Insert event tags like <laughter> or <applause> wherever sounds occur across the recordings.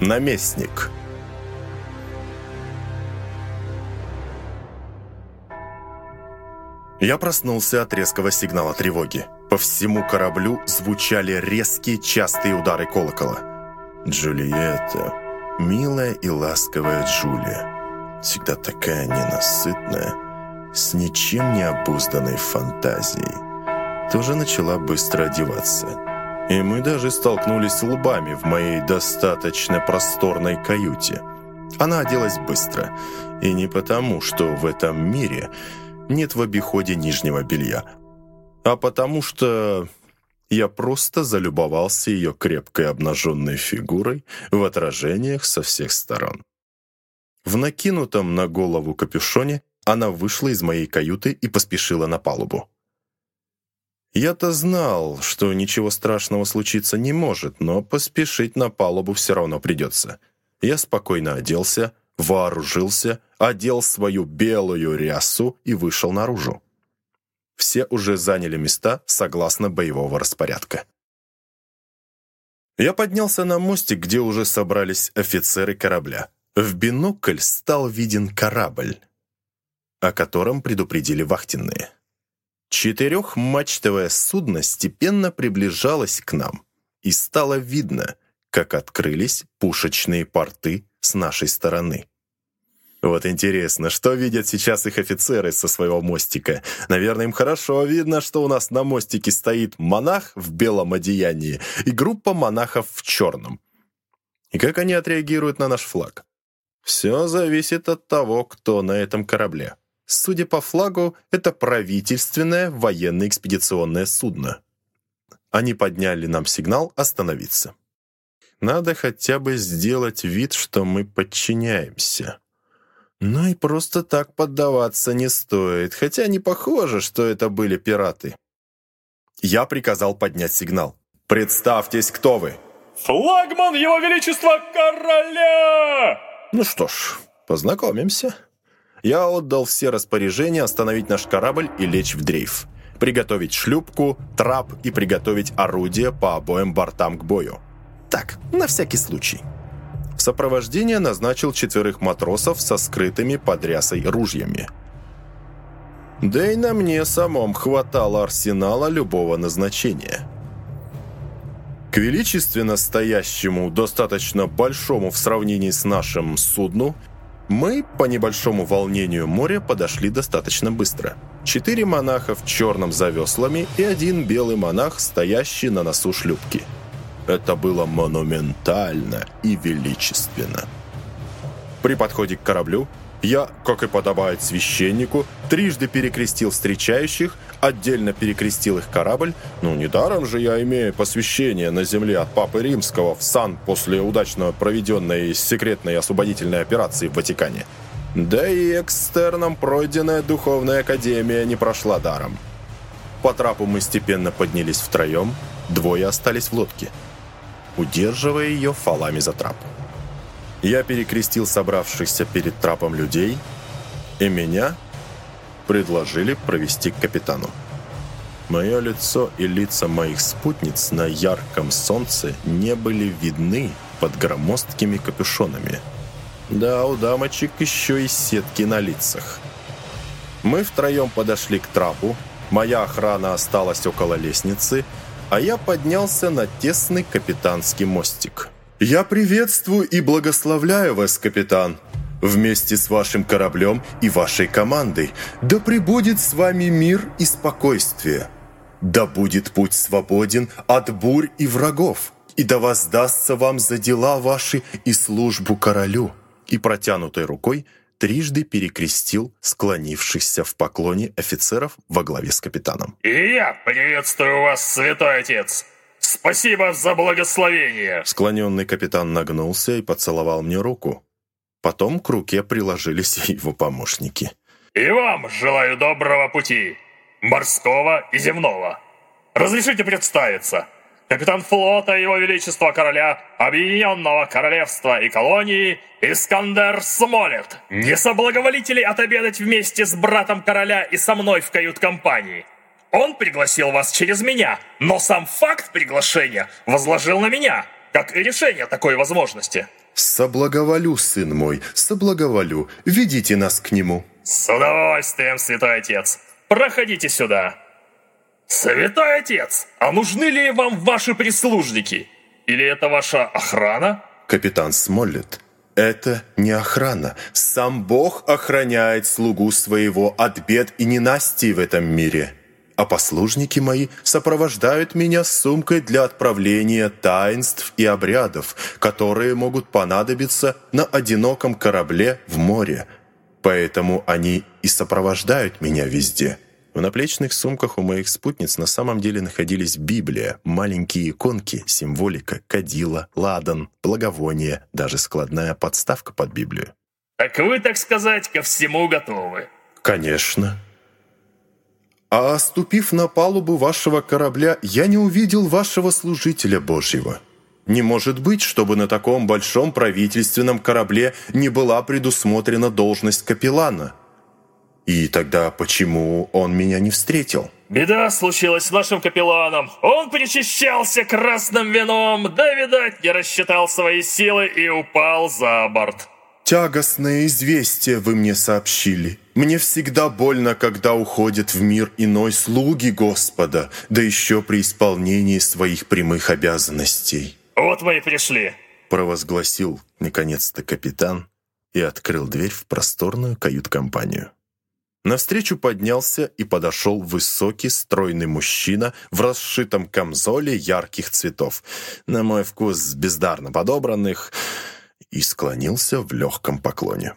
Наместник. Я проснулся от резкого сигнала тревоги. По всему кораблю звучали резкие частые удары колокола. Джульетта, милая и ласковая Джулия, всегда такая ненасытная, с ничем не обузданной фантазией, тоже начала быстро одеваться. И мы даже столкнулись лбами в моей достаточно просторной каюте. Она оделась быстро, и не потому, что в этом мире нет в обиходе нижнего белья, а потому что я просто залюбовался ее крепкой обнаженной фигурой в отражениях со всех сторон. В накинутом на голову капюшоне она вышла из моей каюты и поспешила на палубу. Я-то знал, что ничего страшного случиться не может, но поспешить на палубу все равно придется. Я спокойно оделся, вооружился, одел свою белую рясу и вышел наружу. Все уже заняли места согласно боевого распорядка. Я поднялся на мостик, где уже собрались офицеры корабля. В бинокль стал виден корабль, о котором предупредили вахтенные. Четырехмачтовое судно степенно приближалось к нам, и стало видно, как открылись пушечные порты с нашей стороны. Вот интересно, что видят сейчас их офицеры со своего мостика? Наверное, им хорошо видно, что у нас на мостике стоит монах в белом одеянии и группа монахов в черном. И как они отреагируют на наш флаг? Все зависит от того, кто на этом корабле. Судя по флагу, это правительственное военно-экспедиционное судно. Они подняли нам сигнал остановиться. Надо хотя бы сделать вид, что мы подчиняемся. Но и просто так поддаваться не стоит, хотя не похоже, что это были пираты. Я приказал поднять сигнал. «Представьтесь, кто вы?» «Флагман Его Величества Короля!» Ну что ж, познакомимся. Я отдал все распоряжения остановить наш корабль и лечь в дрейф. Приготовить шлюпку, трап и приготовить орудие по обоим бортам к бою. Так, на всякий случай. В сопровождение назначил четверых матросов со скрытыми под рясой ружьями. Да и на мне самом хватало арсенала любого назначения. К величественно стоящему, достаточно большому в сравнении с нашим судну, мы по небольшому волнению моря подошли достаточно быстро. Четыре монаха в черном за веслами и один белый монах, стоящий на носу шлюпки – это было монументально и величественно. При подходе к кораблю я, как и подобает священнику, трижды перекрестил встречающих, отдельно перекрестил их корабль. Ну, недаром же я имею посвящение на земле от Папы Римского в сан после удачно проведенной секретной освободительной операции в Ватикане. Да и экстерном пройденная духовная академия не прошла даром. По трапу мы степенно поднялись втроем, двое остались в лодке удерживая ее фалами за трап. Я перекрестил собравшихся перед трапом людей, и меня предложили провести к капитану. Мое лицо и лица моих спутниц на ярком солнце не были видны под громоздкими капюшонами. Да, у дамочек еще и сетки на лицах. Мы втроем подошли к трапу, моя охрана осталась около лестницы, а я поднялся на тесный капитанский мостик. «Я приветствую и благословляю вас, капитан!» вместе с вашим кораблем и вашей командой. Да пребудет с вами мир и спокойствие. Да будет путь свободен от бурь и врагов. И да воздастся вам за дела ваши и службу королю». И протянутой рукой трижды перекрестил склонившихся в поклоне офицеров во главе с капитаном. «И я приветствую вас, святой отец! Спасибо за благословение!» Склоненный капитан нагнулся и поцеловал мне руку. Потом к руке приложились <laughs> его помощники. «И вам желаю доброго пути, морского и земного. Разрешите представиться!» капитан флота Его Величества Короля Объединенного Королевства и Колонии Искандер Смолет. Не соблаговолите ли отобедать вместе с братом короля и со мной в кают-компании? Он пригласил вас через меня, но сам факт приглашения возложил на меня, как и решение такой возможности. «Соблаговолю, сын мой, соблаговолю. Ведите нас к нему». «С удовольствием, святой отец. Проходите сюда». «Святой отец, а нужны ли вам ваши прислужники? Или это ваша охрана?» Капитан Смоллет, это не охрана. Сам Бог охраняет слугу своего от бед и ненастий в этом мире. А послужники мои сопровождают меня с сумкой для отправления таинств и обрядов, которые могут понадобиться на одиноком корабле в море. Поэтому они и сопровождают меня везде». В наплечных сумках у моих спутниц на самом деле находились Библия, маленькие иконки, символика, кадила, ладан, благовоние, даже складная подставка под Библию. «Так вы, так сказать, ко всему готовы?» «Конечно», а ступив на палубу вашего корабля, я не увидел вашего служителя Божьего. Не может быть, чтобы на таком большом правительственном корабле не была предусмотрена должность капеллана. И тогда почему он меня не встретил? Беда случилась с нашим капелланом. Он причащался красным вином, да, видать, не рассчитал свои силы и упал за борт. Тягостное известие вы мне сообщили. Мне всегда больно, когда уходят в мир иной слуги Господа, да еще при исполнении своих прямых обязанностей. Вот мы и пришли. Провозгласил, наконец-то, капитан и открыл дверь в просторную кают-компанию. Навстречу поднялся и подошел высокий, стройный мужчина в расшитом камзоле ярких цветов, на мой вкус бездарно подобранных, и склонился в легком поклоне.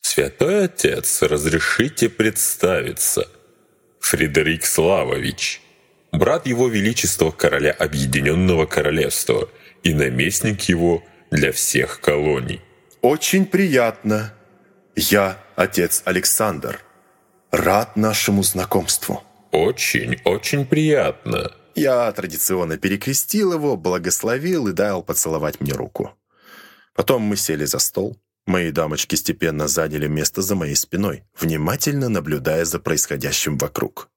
«Святой Отец, разрешите представиться. Фредерик Славович, брат Его Величества Короля Объединенного Королевства и наместник его для всех колоний». «Очень приятно. Я отец Александр. Рад нашему знакомству». «Очень, очень приятно». Я традиционно перекрестил его, благословил и дал поцеловать мне руку. Потом мы сели за стол. Мои дамочки степенно заняли место за моей спиной, внимательно наблюдая за происходящим вокруг.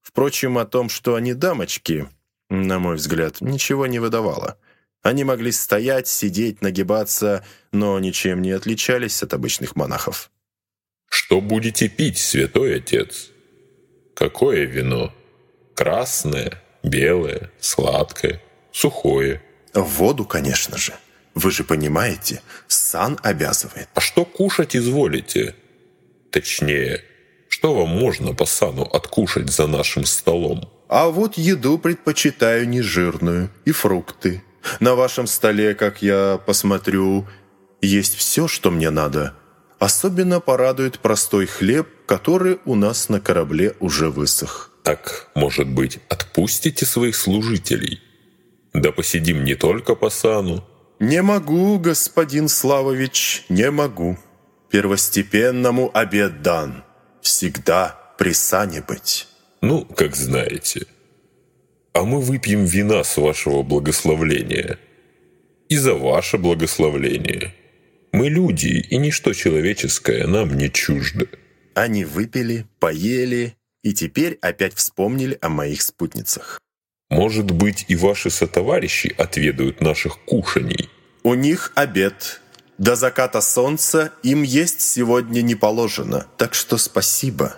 Впрочем, о том, что они дамочки, на мой взгляд, ничего не выдавало. Они могли стоять, сидеть, нагибаться, но ничем не отличались от обычных монахов. «Что будете пить, святой отец? Какое вино? Красное, белое, сладкое, сухое?» «Воду, конечно же. Вы же понимаете, сан обязывает». «А что кушать изволите? Точнее, что вам можно по сану откушать за нашим столом?» «А вот еду предпочитаю нежирную и фрукты. На вашем столе, как я посмотрю, есть все, что мне надо». Особенно порадует простой хлеб, который у нас на корабле уже высох. Так, может быть, отпустите своих служителей? Да посидим не только по сану. Не могу, господин Славович, не могу. Первостепенному обед дан. Всегда при сане быть. Ну, как знаете. А мы выпьем вина с вашего благословления. И за ваше благословление. Мы люди, и ничто человеческое нам не чуждо». Они выпили, поели и теперь опять вспомнили о моих спутницах. «Может быть, и ваши сотоварищи отведают наших кушаний?» «У них обед. До заката солнца им есть сегодня не положено, так что спасибо.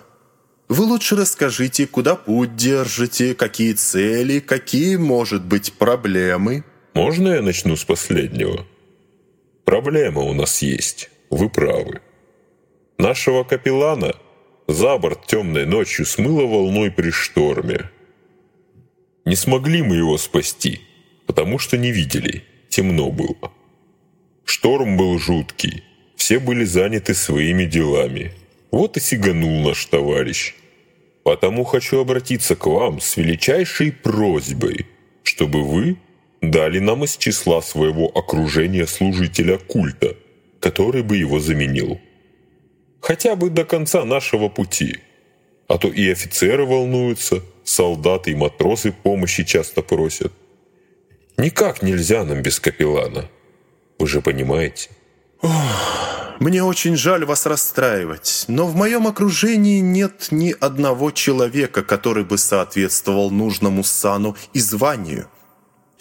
Вы лучше расскажите, куда путь держите, какие цели, какие, может быть, проблемы». «Можно я начну с последнего?» Проблема у нас есть, вы правы. Нашего капеллана за борт темной ночью смыло волной при шторме. Не смогли мы его спасти, потому что не видели, темно было. Шторм был жуткий, все были заняты своими делами. Вот и сиганул наш товарищ. Потому хочу обратиться к вам с величайшей просьбой, чтобы вы дали нам из числа своего окружения служителя культа, который бы его заменил. Хотя бы до конца нашего пути. А то и офицеры волнуются, солдаты и матросы помощи часто просят. Никак нельзя нам без капеллана. Вы же понимаете? Ох, мне очень жаль вас расстраивать, но в моем окружении нет ни одного человека, который бы соответствовал нужному сану и званию –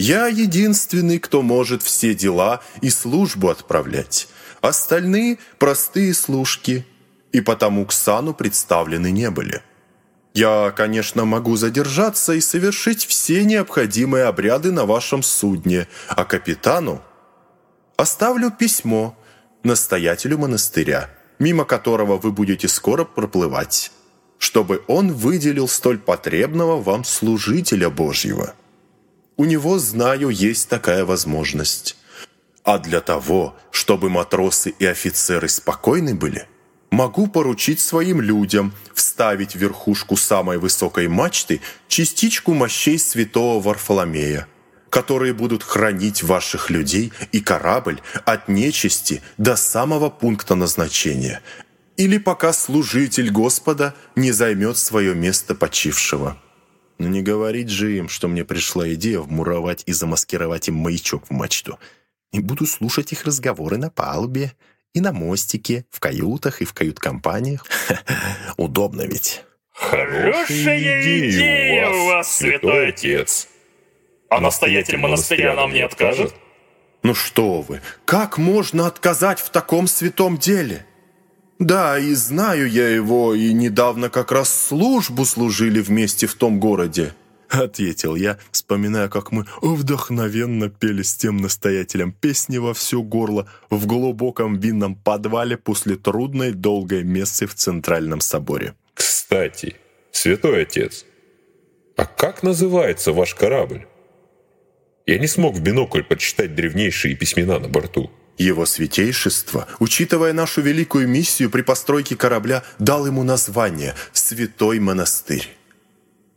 Я единственный, кто может все дела и службу отправлять. Остальные – простые служки, и потому к сану представлены не были. Я, конечно, могу задержаться и совершить все необходимые обряды на вашем судне, а капитану оставлю письмо настоятелю монастыря, мимо которого вы будете скоро проплывать, чтобы он выделил столь потребного вам служителя Божьего. У него, знаю, есть такая возможность. А для того, чтобы матросы и офицеры спокойны были – могу поручить своим людям вставить в верхушку самой высокой мачты частичку мощей святого Варфоломея, которые будут хранить ваших людей и корабль от нечисти до самого пункта назначения, или пока служитель Господа не займет свое место почившего. Но не говорить же им, что мне пришла идея вмуровать и замаскировать им маячок в мачту. И буду слушать их разговоры на палубе, и на мостике, в каютах и в кают-компаниях. <laughs> Удобно ведь. Хорошая идея у вас, святой отец. А настоятель монастыря нам не откажет? Ну что вы, как можно отказать в таком святом деле? Да, и знаю я его, и недавно как раз службу служили вместе в том городе. Ответил я, вспоминая, как мы вдохновенно пели с тем настоятелем песни во все горло в глубоком винном подвале после трудной долгой мессы в Центральном соборе. «Кстати, святой отец, а как называется ваш корабль? Я не смог в бинокль почитать древнейшие письмена на борту». Его святейшество, учитывая нашу великую миссию при постройке корабля, дал ему название «Святой монастырь»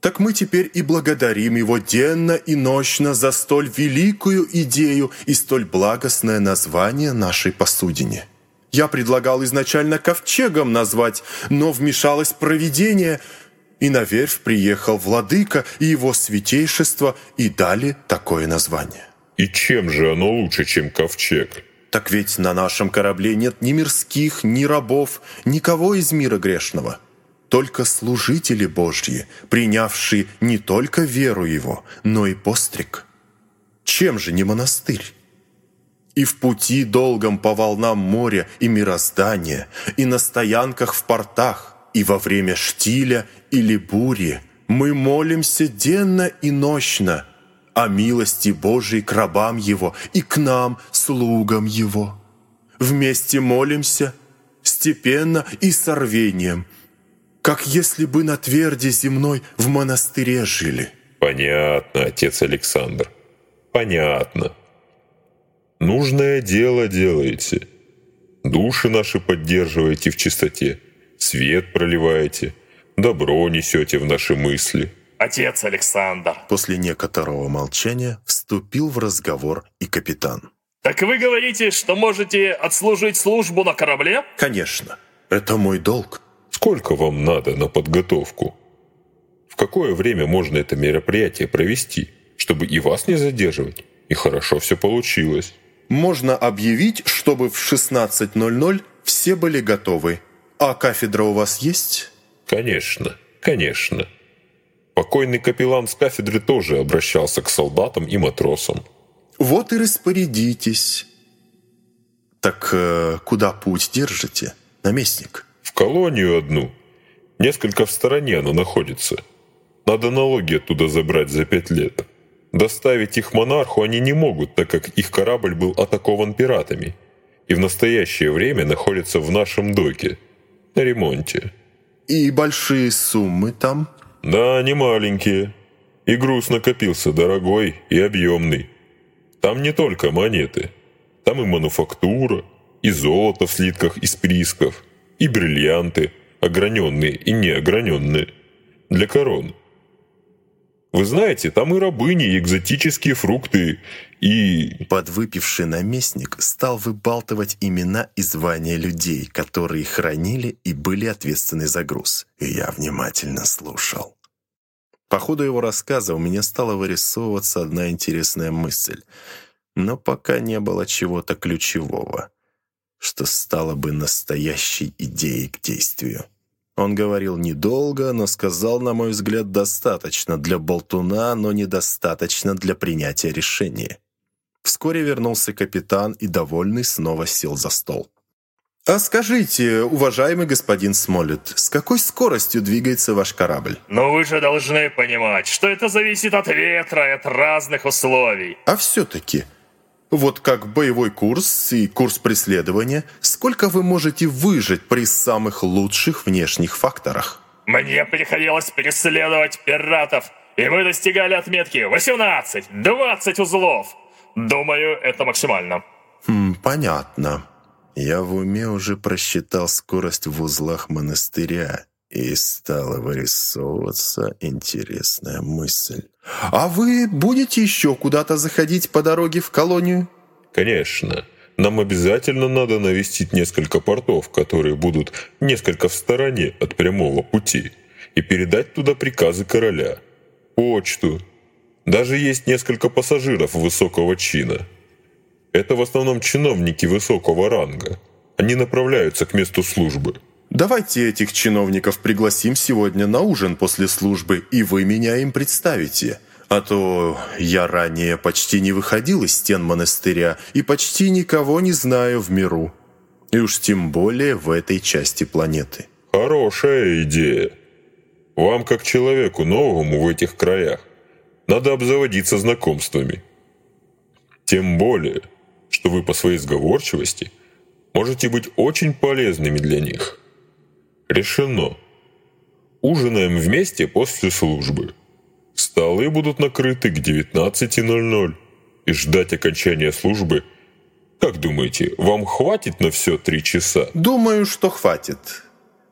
так мы теперь и благодарим Его денно и нощно за столь великую идею и столь благостное название нашей посудине. Я предлагал изначально ковчегом назвать, но вмешалось провидение, и на верфь приехал владыка и его святейшество и дали такое название. И чем же оно лучше, чем ковчег? Так ведь на нашем корабле нет ни мирских, ни рабов, никого из мира грешного только служители Божьи, принявшие не только веру Его, но и постриг. Чем же не монастырь? И в пути долгом по волнам моря и мироздания, и на стоянках в портах, и во время штиля или бури мы молимся денно и нощно о милости Божией к рабам Его и к нам, слугам Его. Вместе молимся степенно и с рвением – как если бы на тверде земной в монастыре жили». «Понятно, отец Александр, понятно. Нужное дело делаете. Души наши поддерживаете в чистоте, свет проливаете, добро несете в наши мысли». «Отец Александр!» После некоторого молчания вступил в разговор и капитан. «Так вы говорите, что можете отслужить службу на корабле?» «Конечно. Это мой долг. Сколько вам надо на подготовку? В какое время можно это мероприятие провести, чтобы и вас не задерживать, и хорошо все получилось? Можно объявить, чтобы в 16.00 все были готовы. А кафедра у вас есть? Конечно, конечно. Покойный капеллан с кафедры тоже обращался к солдатам и матросам. Вот и распорядитесь. Так э, куда путь держите, наместник? В колонию одну. Несколько в стороне она находится. Надо налоги оттуда забрать за пять лет. Доставить их монарху они не могут, так как их корабль был атакован пиратами и в настоящее время находится в нашем доке, на ремонте. И большие суммы там? Да, не маленькие. И груз накопился дорогой и объемный. Там не только монеты. Там и мануфактура, и золото в слитках из присков – и бриллианты, ограненные и неограненные, для корон. Вы знаете, там и рабыни, и экзотические фрукты, и...» Подвыпивший наместник стал выбалтывать имена и звания людей, которые хранили и были ответственны за груз. И я внимательно слушал. По ходу его рассказа у меня стала вырисовываться одна интересная мысль. Но пока не было чего-то ключевого что стало бы настоящей идеей к действию. Он говорил недолго, но сказал, на мой взгляд, достаточно для болтуна, но недостаточно для принятия решения. Вскоре вернулся капитан и, довольный, снова сел за стол. «А скажите, уважаемый господин Смолет, с какой скоростью двигается ваш корабль?» Но вы же должны понимать, что это зависит от ветра и от разных условий. «А все-таки, вот как боевой курс и курс преследования, сколько вы можете выжить при самых лучших внешних факторах?» Мне приходилось преследовать пиратов, и мы достигали отметки 18-20 узлов. Думаю, это максимально. Хм, понятно. Я в уме уже просчитал скорость в узлах монастыря, и стала вырисовываться интересная мысль. «А вы будете еще куда-то заходить по дороге в колонию?» Конечно. Нам обязательно надо навестить несколько портов, которые будут несколько в стороне от прямого пути, и передать туда приказы короля, почту. Даже есть несколько пассажиров высокого чина. Это в основном чиновники высокого ранга. Они направляются к месту службы. «Давайте этих чиновников пригласим сегодня на ужин после службы, и вы меня им представите. А то я ранее почти не выходил из стен монастыря и почти никого не знаю в миру. И уж тем более в этой части планеты». Хорошая идея. Вам, как человеку новому в этих краях, надо обзаводиться знакомствами. Тем более, что вы по своей сговорчивости можете быть очень полезными для них. Решено. Ужинаем вместе после службы. Столы будут накрыты к 19.00. И ждать окончания службы как думаете, вам хватит на все три часа? Думаю, что хватит.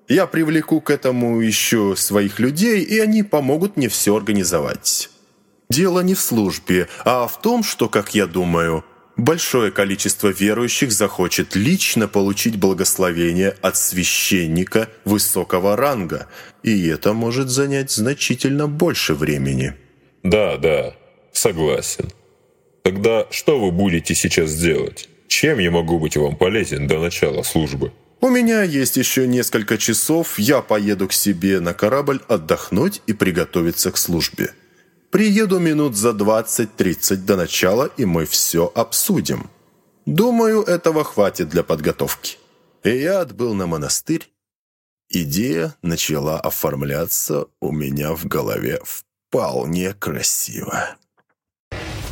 Я привлеку к этому еще своих людей, и они помогут мне все организовать. Дело не в службе, а в том, что, как я думаю, большое количество верующих захочет лично получить благословение от священника высокого ранга, и это может занять значительно больше времени. Да, да, согласен. Тогда что вы будете сейчас делать? Чем я могу быть вам полезен до начала службы? У меня есть еще несколько часов, я поеду к себе на корабль отдохнуть и приготовиться к службе. Приеду минут за 20-30 до начала, и мы все обсудим. Думаю, этого хватит для подготовки. И я отбыл на монастырь. Идея начала оформляться у меня в голове вполне красиво.